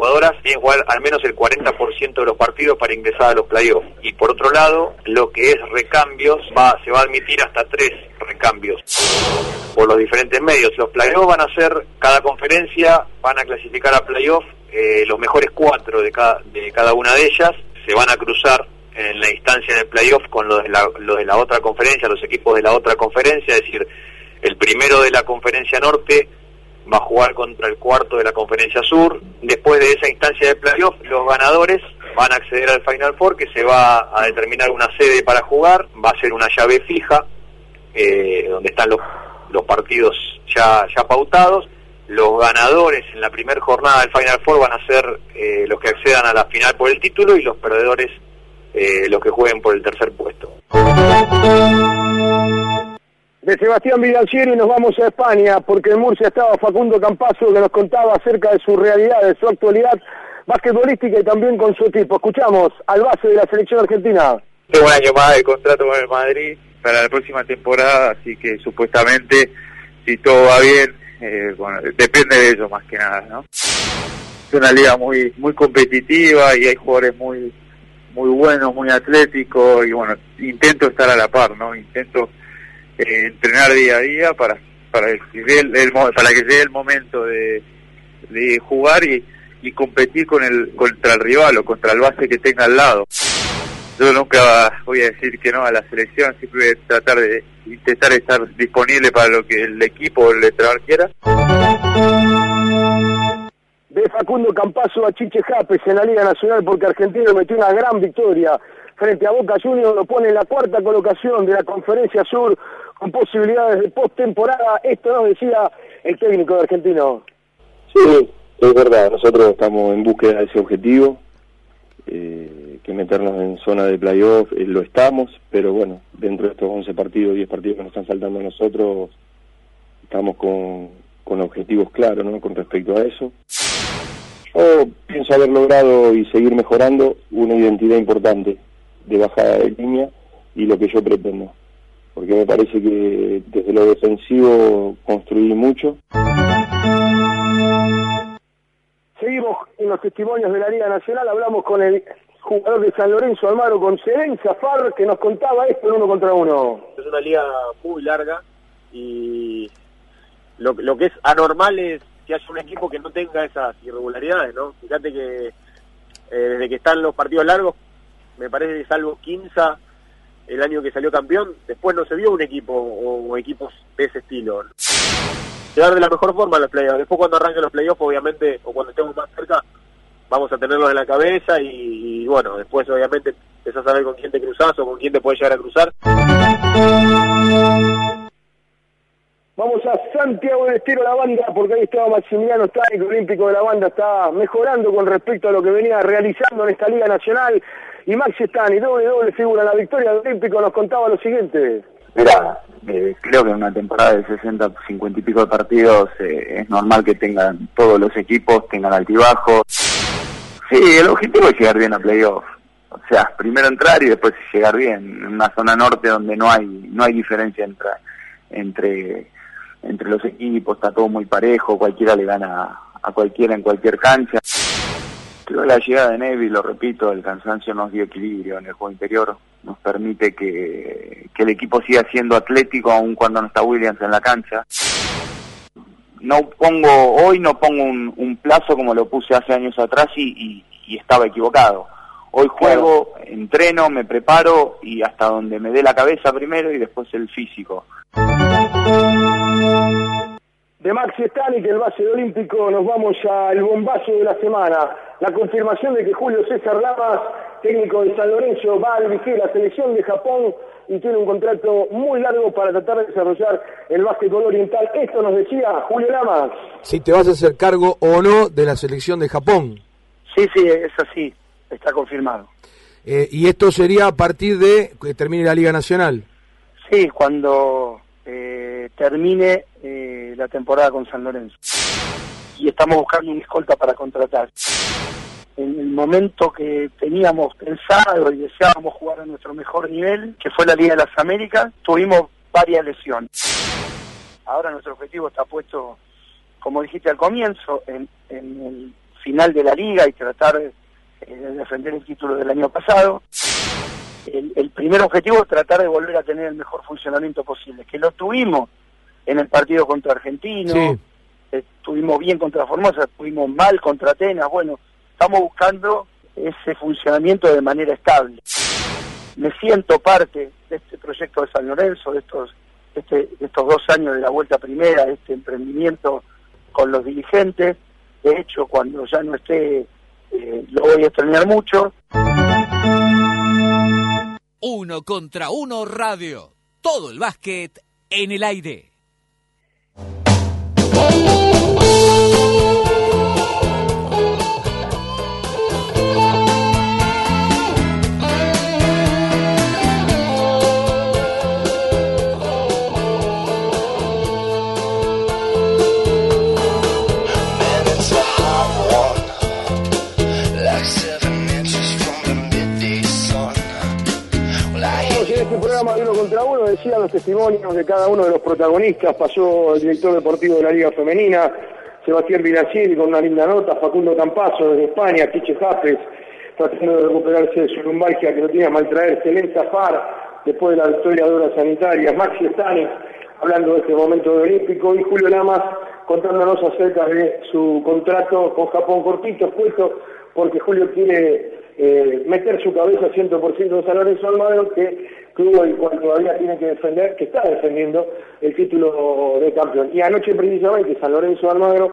jugadoras tienen que jugar al menos el 40% de los partidos para ingresar a los playoffs. Y por otro lado, lo que es recambios, va, se va a admitir hasta tres recambios por los diferentes medios. Los playoffs van a ser, cada conferencia van a clasificar a playoffs eh, los mejores cuatro de cada, de cada una de ellas, se van a cruzar en la instancia del playoff con los de, la, los de la otra conferencia, los equipos de la otra conferencia, es decir, el primero de la conferencia norte va a jugar contra el cuarto de la conferencia sur. Después de esa instancia de playoff, los ganadores van a acceder al Final Four, que se va a determinar una sede para jugar, va a ser una llave fija, eh, donde están los, los partidos ya, ya pautados. Los ganadores en la primera jornada del Final Four van a ser eh, los que accedan a la final por el título y los perdedores eh, los que jueguen por el tercer De Sebastián Vidancieri nos vamos a España, porque en Murcia estaba Facundo Campazo que nos contaba acerca de su realidad, de su actualidad basquetbolística y también con su equipo. Escuchamos al base de la selección argentina. Tengo un año más de contrato con el Madrid para la próxima temporada, así que supuestamente, si todo va bien, eh, bueno, depende de ellos más que nada, ¿no? Es una liga muy muy competitiva y hay jugadores muy muy buenos, muy atléticos y bueno, intento estar a la par, ¿no? Intento eh, entrenar día a día para para que llegue el, momento de, jugar y, y competir con el contra el rival o contra el base que tenga al lado. Yo nunca voy a decir que no a la selección, siempre voy a tratar de intentar estar disponible para lo que el equipo o el entrenador quiera. De Facundo Campazo a Chiche Japes en la Liga Nacional porque Argentina metió una gran victoria frente a Boca Juniors, lo pone en la cuarta colocación de la Conferencia Sur con posibilidades de postemporada. Esto nos decía el técnico Argentino. Sí, es verdad, nosotros estamos en búsqueda de ese objetivo, eh, que meternos en zona de playoff, eh, lo estamos, pero bueno, dentro de estos 11 partidos, 10 partidos que nos están saltando a nosotros, estamos con, con objetivos claros ¿no? con respecto a eso. Yo pienso haber logrado y seguir mejorando una identidad importante de bajada de línea y lo que yo pretendo, porque me parece que desde lo defensivo construí mucho. Seguimos en los testimonios de la Liga Nacional, hablamos con el jugador de San Lorenzo, Almaro, con Seren Zafar, que nos contaba esto en uno contra uno. Es una liga muy larga y lo, lo que es anormal es que haya un equipo que no tenga esas irregularidades, ¿no? Fíjate que eh, desde que están los partidos largos, me parece que salvo Quinza, el año que salió campeón, después no se vio un equipo o, equipos de ese estilo. llegar de la mejor forma a los playoffs. Después cuando arranquen los playoffs, obviamente, o cuando estemos más cerca, vamos a tenerlos en la cabeza y, bueno, después obviamente empezás a ver con quién te cruzás o con quién te puedes llegar a cruzar. Vamos a Santiago del Estero, la banda, porque ahí estaba Maximiliano Stánico, olímpico de la banda, está mejorando con respecto a lo que venía realizando en esta Liga Nacional. Y Maxi Stani, doble, doble figura en la victoria del olímpico, nos contaba lo siguiente. Mira, creo que en una temporada de 60, 50 y pico de partidos eh, es normal que tengan todos los equipos, tengan altibajos. Sí, el objetivo es llegar bien a playoff. O sea, primero entrar y después llegar bien. En una zona norte donde no hay no hay diferencia entre entre entre los equipos, está todo muy parejo, cualquiera le gana a cualquiera en cualquier cancha. La llegada de Neville, lo repito, el cansancio nos dio equilibrio en el juego interior, nos permite que, que el equipo siga siendo atlético aun cuando no está Williams en la cancha. No pongo, hoy no pongo un, un plazo como lo puse hace años atrás y, y, y estaba equivocado. Hoy juego, entreno, me preparo y hasta donde me dé la cabeza primero y después el físico. De Maxi Stani, que el base olímpico, nos vamos al bombazo de la semana. La confirmación de que Julio César Lamas, técnico de San Lorenzo, va a dirigir la selección de Japón y tiene un contrato muy largo para tratar de desarrollar el básquetbol oriental. Esto nos decía Julio Lamas. Si te vas a hacer cargo o no de la selección de Japón. Sí, sí, es así, está confirmado. Eh, y esto sería a partir de que termine la Liga Nacional. Sí, cuando eh, termine eh, la temporada con San Lorenzo. Y estamos buscando una escolta para contratar. En el momento que teníamos pensado y deseábamos jugar a nuestro mejor nivel, que fue la Liga de las Américas, tuvimos varias lesiones. Ahora nuestro objetivo está puesto, como dijiste al comienzo, en, en el final de la liga y tratar eh, de defender el título del año pasado. El, primer objetivo es tratar de volver a tener el mejor funcionamiento posible, que lo tuvimos en el partido contra Argentino, estuvimos bien contra Formosa, estuvimos mal contra Atenas, bueno, estamos buscando ese funcionamiento de manera estable. Me siento parte de este proyecto de San Lorenzo, de estos, este, estos dos años de la vuelta primera, de este emprendimiento con los dirigentes. De hecho, cuando ya no esté, eh, lo voy a extrañar mucho. Uno contra uno radio. Todo el básquet en el aire. Programa de uno contra uno decía los testimonios de cada uno de los protagonistas. Pasó el director deportivo de la Liga Femenina, Sebastián Vinacieri, con una linda nota, Facundo Campazo desde España, Quiche Japes, tratando de recuperarse de su lumbalgia que no tiene a maltraer, Selén Zafar, después de la victoria de obras sanitarias, Maxi Stani, hablando de este momento de olímpico, y Julio Lamas contándonos acerca de su contrato con Japón cortito, puesto porque Julio quiere eh, meter su cabeza 100% en San Lorenzo Almagro, que club el cual todavía tiene que defender, que está defendiendo el título de campeón. Y anoche precisamente San Lorenzo Almagro